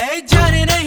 Hey, Johnny,